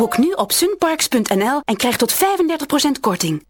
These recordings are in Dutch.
Boek nu op sunparks.nl en krijg tot 35% korting.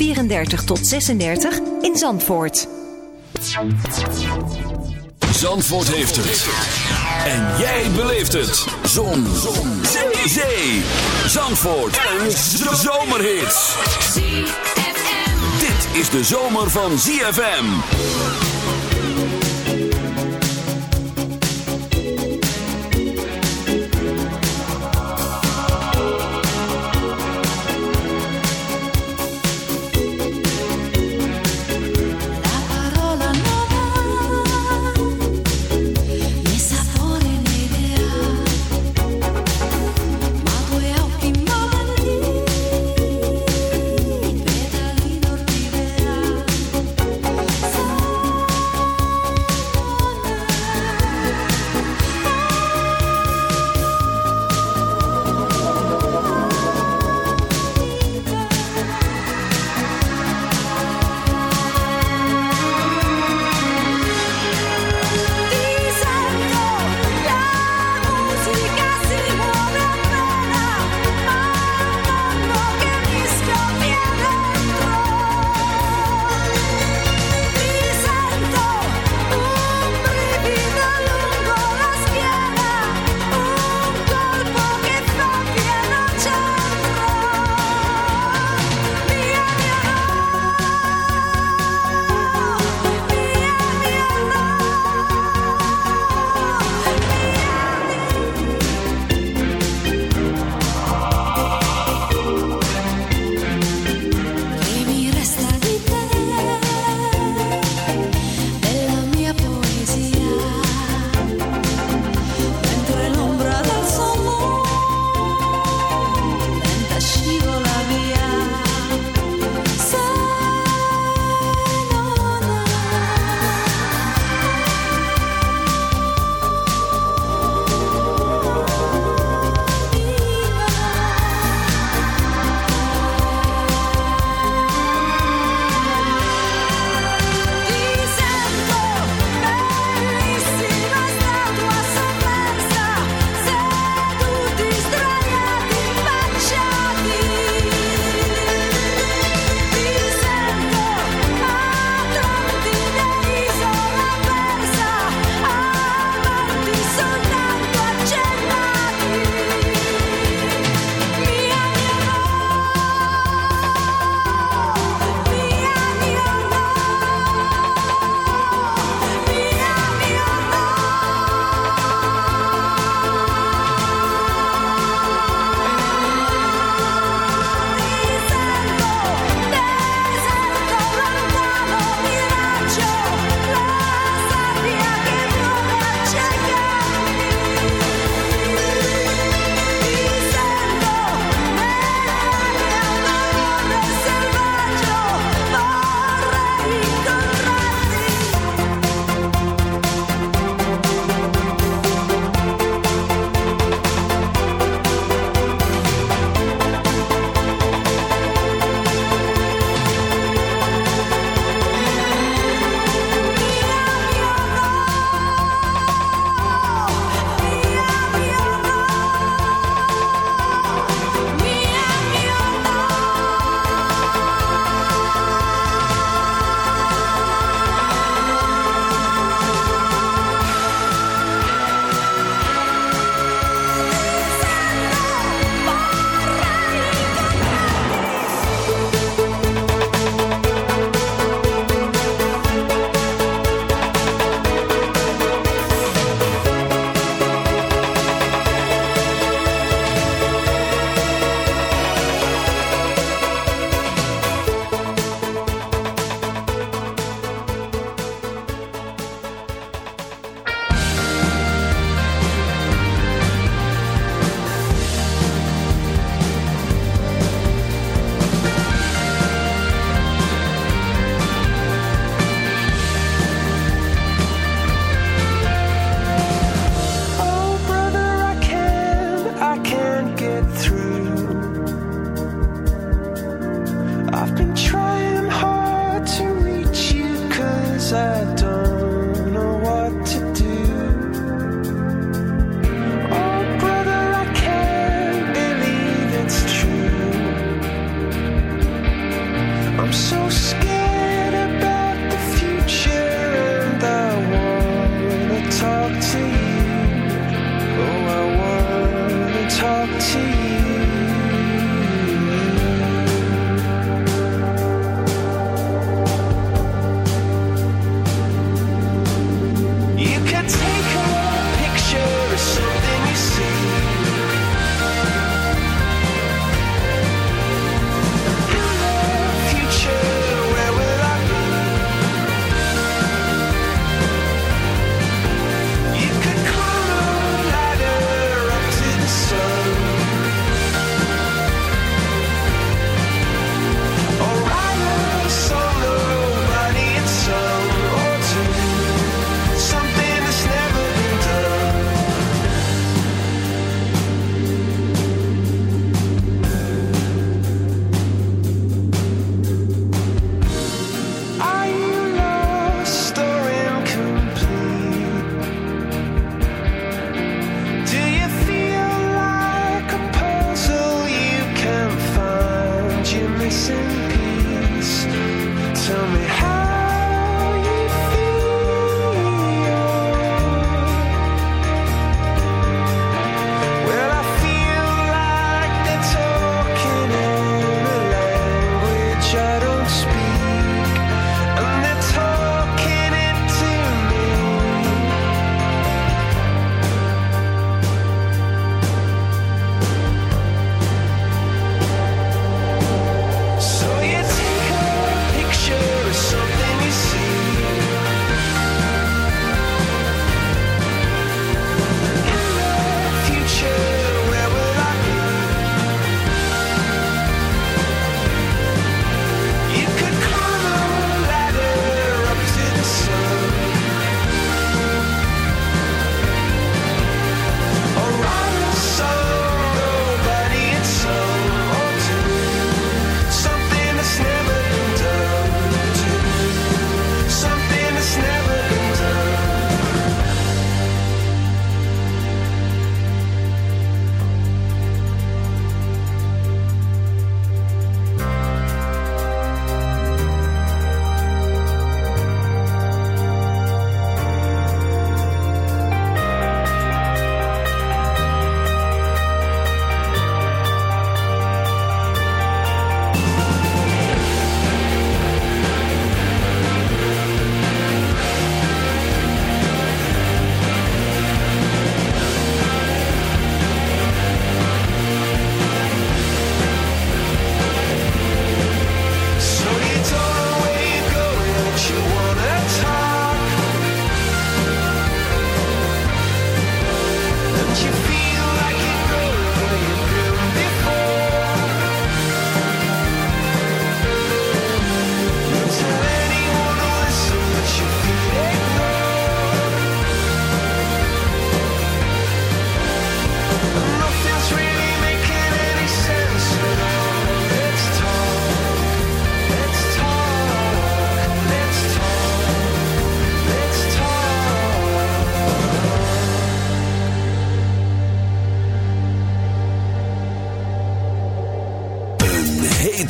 34 tot 36 in Zandvoort. Zandvoort heeft het. En jij beleeft het. Zon. Zon. Zee. Zee. Zandvoort. Een zomerhit. Dit is de zomer van ZFM.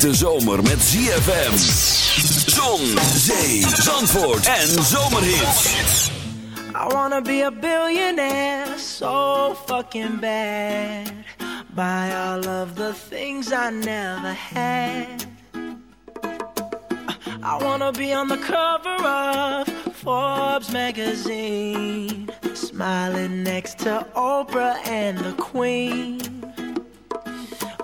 De zomer met ZFM. Zon, zee, zandvoort en zomerhits. I wanna be a billionaire, so fucking bad. by all of the things I never had. I wanna be on the cover of Forbes magazine. Smiling next to Oprah and the Queen.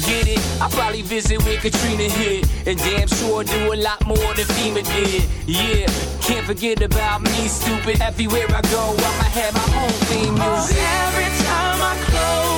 Get it? I probably visit where Katrina hit, and damn sure do a lot more than FEMA did. Yeah, can't forget about me, stupid. Everywhere I go, I'ma have my own theme music. Oh, Every time I close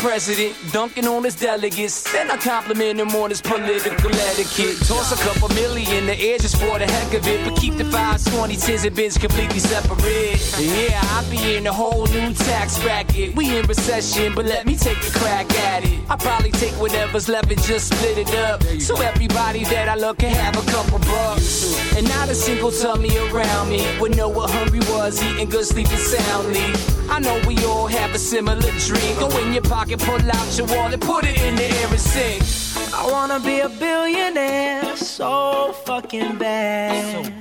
president, dunking on his delegates. Then I compliment him on his political etiquette. Toss a couple million the air just for the heck of it, but keep the fives, twenty, tens, and bins completely separate. Yeah, I'll be in a whole new tax bracket. We in recession, but let me take a crack at it. I probably take whatever's left and just split it up, so everybody that I love can have a couple bucks. And not a single tummy around me would know what hungry was, eating good, sleeping soundly. I know we all have a similar dream. Go in your pocket, pull out your wallet, put it in the air and sing. I wanna be a billionaire so fucking bad.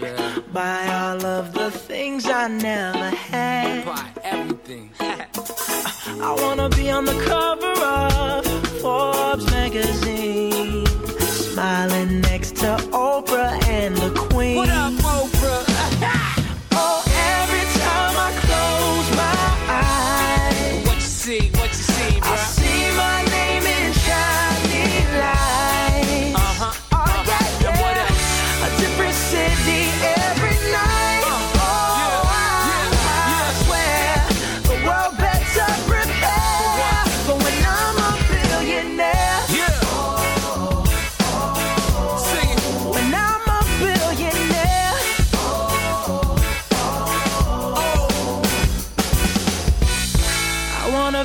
Buy all of the things I never had. Buy everything. I wanna be on the cover of Forbes magazine. Smiling next to Oprah and the Queen. what up,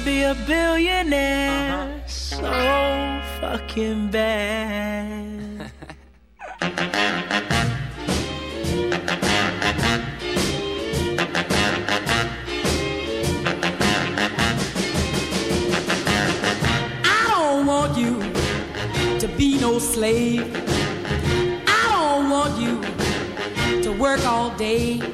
be a billionaire uh-huh. so fucking bad. I don't want you to be no slave. I don't want you to work all day.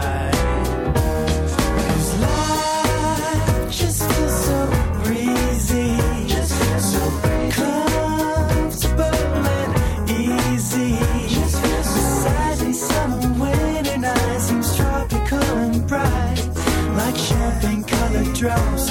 drums.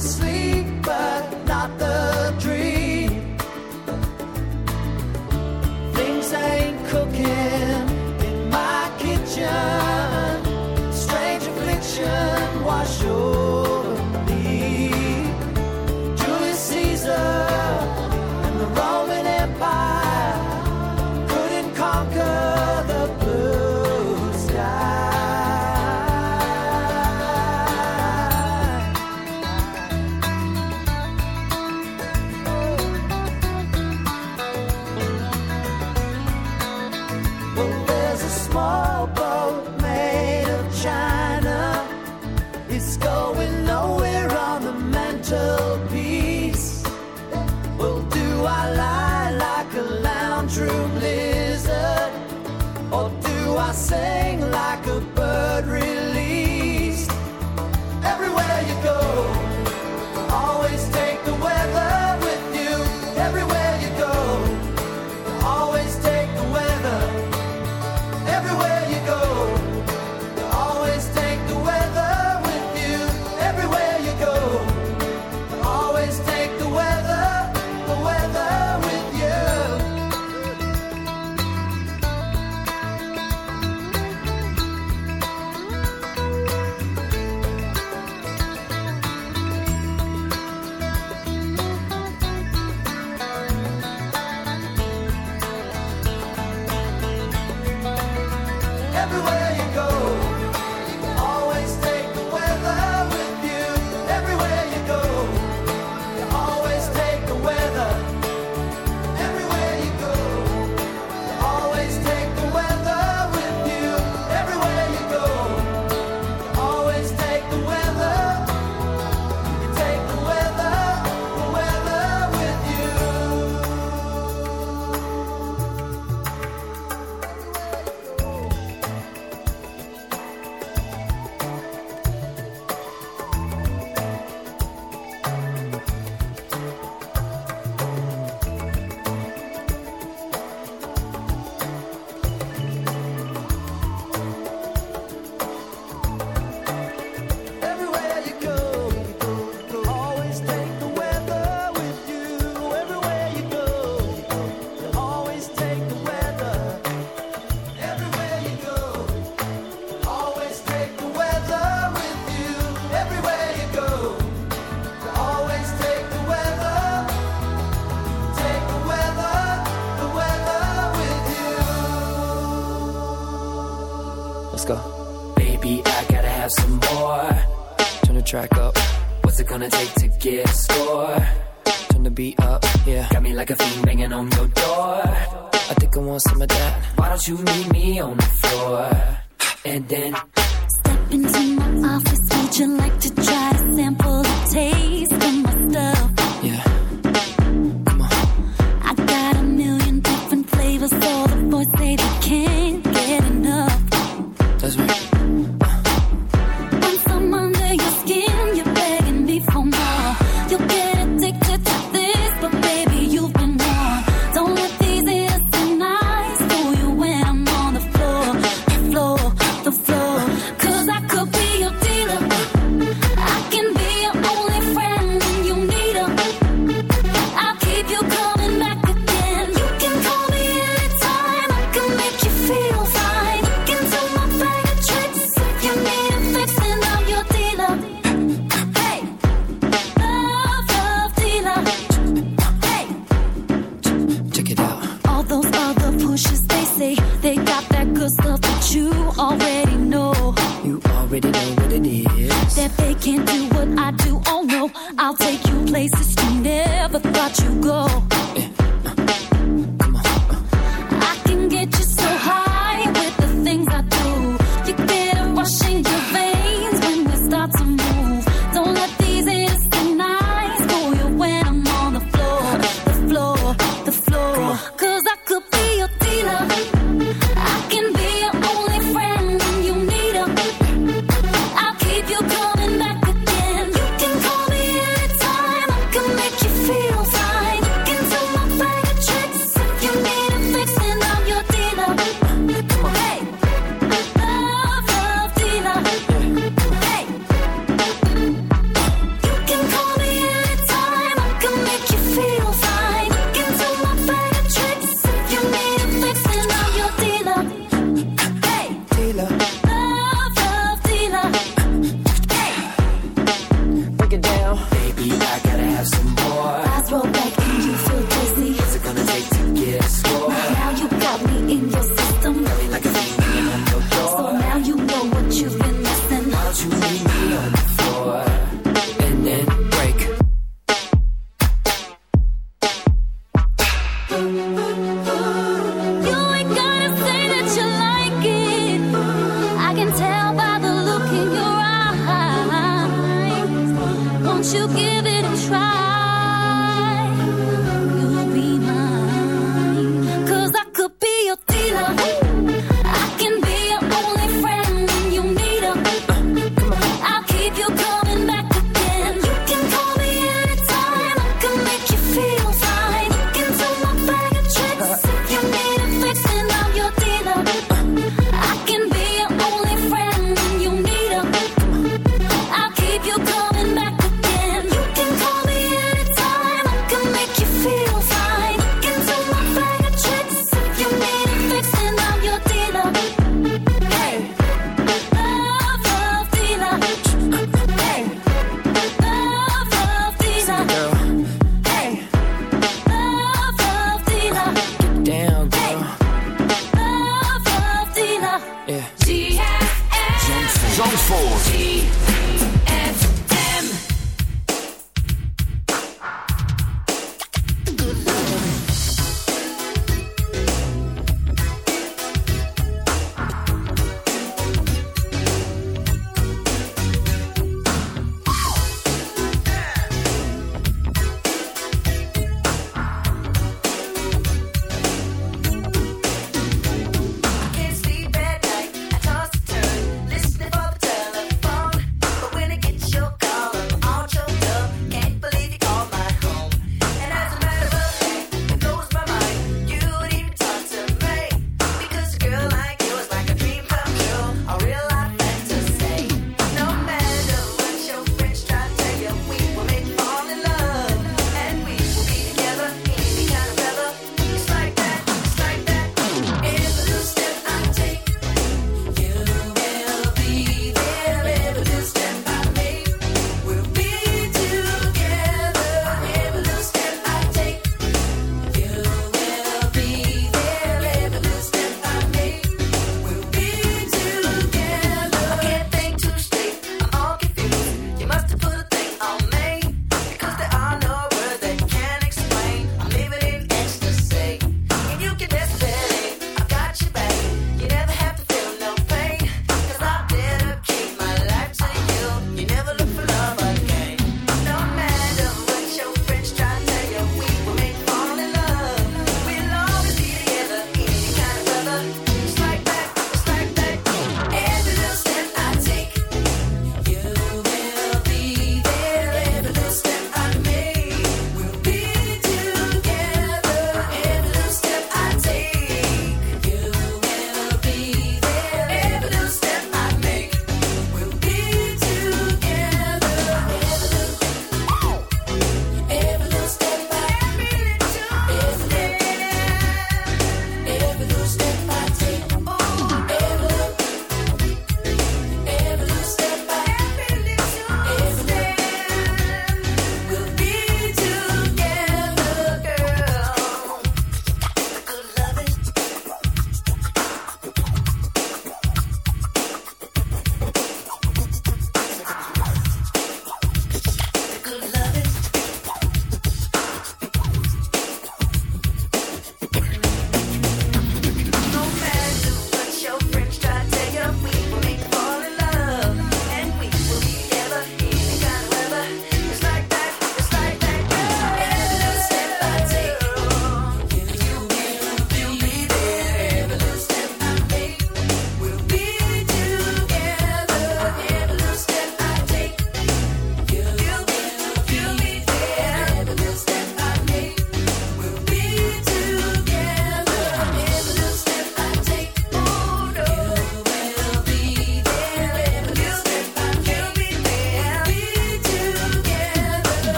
sleep, but not the dream.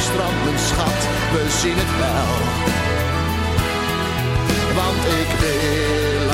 Strandt, mijn schat, we zien het wel. Want ik wil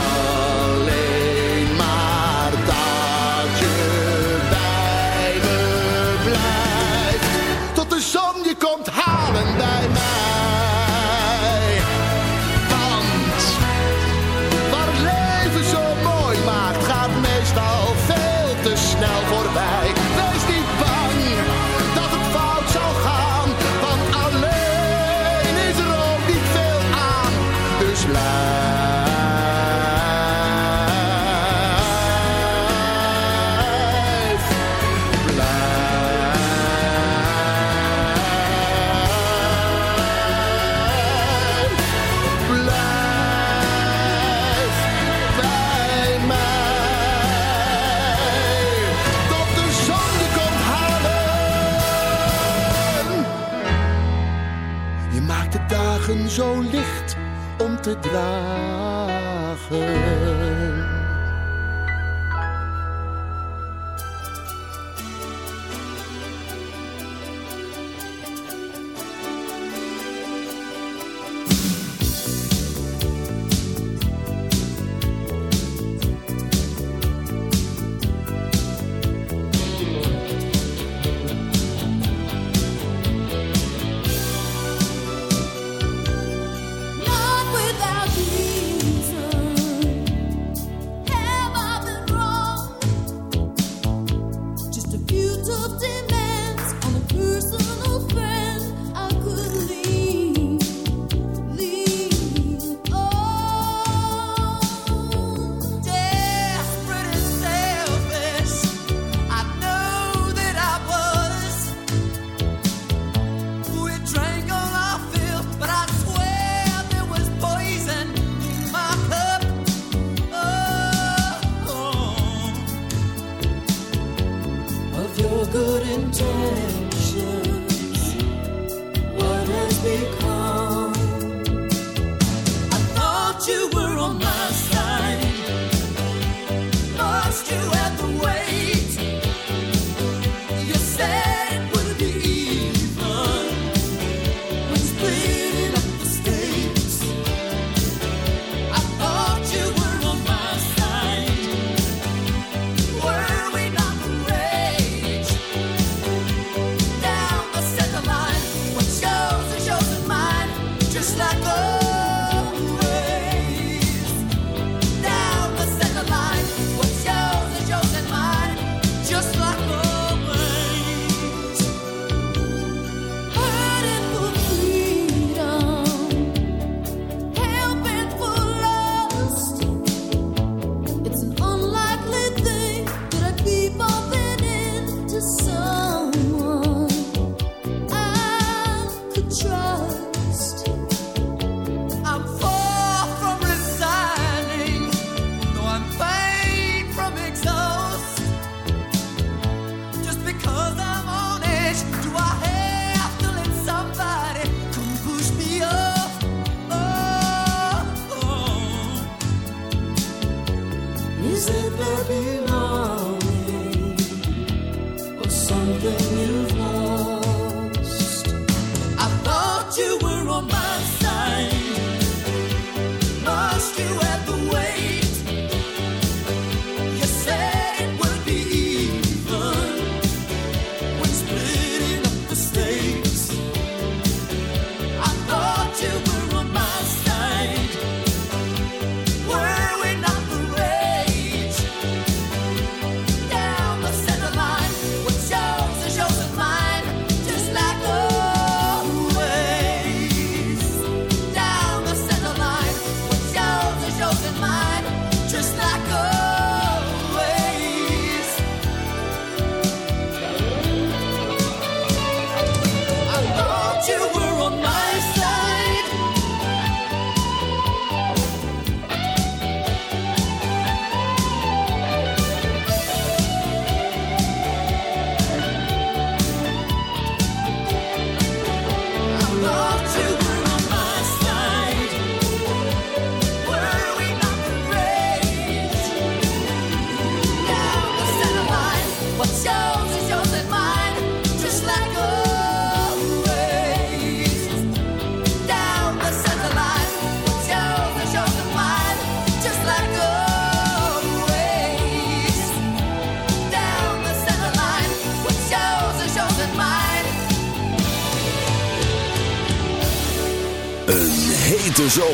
dragen. and tell.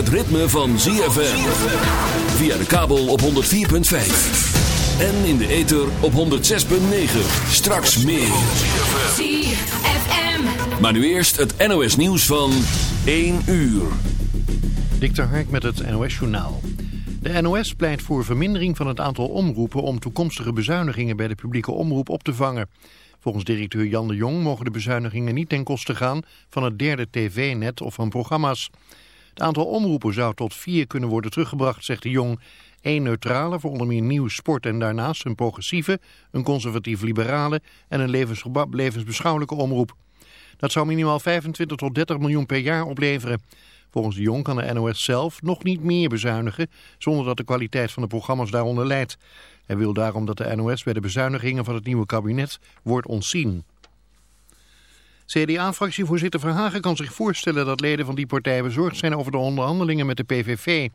Het ritme van ZFM. Via de kabel op 104.5. En in de ether op 106.9. Straks meer. ZFM. Maar nu eerst het NOS nieuws van 1 uur. Dik ter Hark met het NOS Journaal. De NOS pleit voor vermindering van het aantal omroepen om toekomstige bezuinigingen bij de publieke omroep op te vangen. Volgens directeur Jan de Jong mogen de bezuinigingen niet ten koste gaan van het derde tv-net of van programma's. Het aantal omroepen zou tot vier kunnen worden teruggebracht, zegt de Jong. Eén neutrale voor onder meer nieuws, sport en daarnaast een progressieve, een conservatief-liberale en een levensbeschouwelijke omroep. Dat zou minimaal 25 tot 30 miljoen per jaar opleveren. Volgens de Jong kan de NOS zelf nog niet meer bezuinigen zonder dat de kwaliteit van de programma's daaronder leidt. Hij wil daarom dat de NOS bij de bezuinigingen van het nieuwe kabinet wordt ontzien. CDA-fractievoorzitter Verhagen kan zich voorstellen dat leden van die partij bezorgd zijn over de onderhandelingen met de PVV.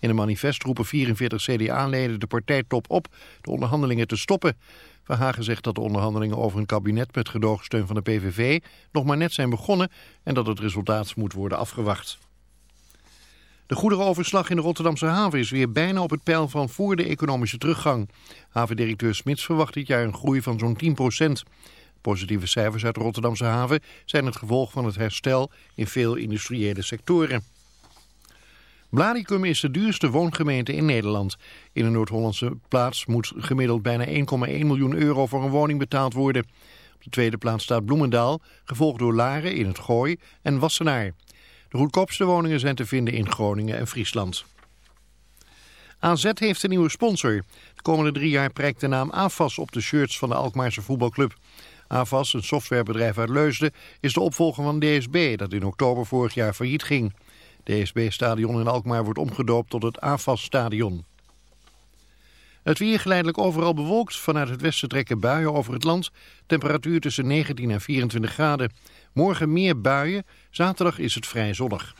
In een manifest roepen 44 CDA-leden de partijtop op de onderhandelingen te stoppen. Verhagen zegt dat de onderhandelingen over een kabinet met gedoogsteun van de PVV nog maar net zijn begonnen en dat het resultaat moet worden afgewacht. De goederenoverslag in de Rotterdamse haven is weer bijna op het peil van voor de economische teruggang. Havendirecteur Smits verwacht dit jaar een groei van zo'n 10 Positieve cijfers uit de Rotterdamse haven zijn het gevolg van het herstel in veel industriële sectoren. Blaricum is de duurste woongemeente in Nederland. In een Noord-Hollandse plaats moet gemiddeld bijna 1,1 miljoen euro voor een woning betaald worden. Op de tweede plaats staat Bloemendaal, gevolgd door Laren in het Gooi en Wassenaar. De goedkoopste woningen zijn te vinden in Groningen en Friesland. AZ heeft een nieuwe sponsor. De komende drie jaar prijkt de naam AFAS op de shirts van de Alkmaarse voetbalclub. AFAS, een softwarebedrijf uit Leusden, is de opvolger van DSB dat in oktober vorig jaar failliet ging. DSB-stadion in Alkmaar wordt omgedoopt tot het AFAS-stadion. Het weer geleidelijk overal bewolkt. Vanuit het westen trekken buien over het land. Temperatuur tussen 19 en 24 graden. Morgen meer buien. Zaterdag is het vrij zonnig.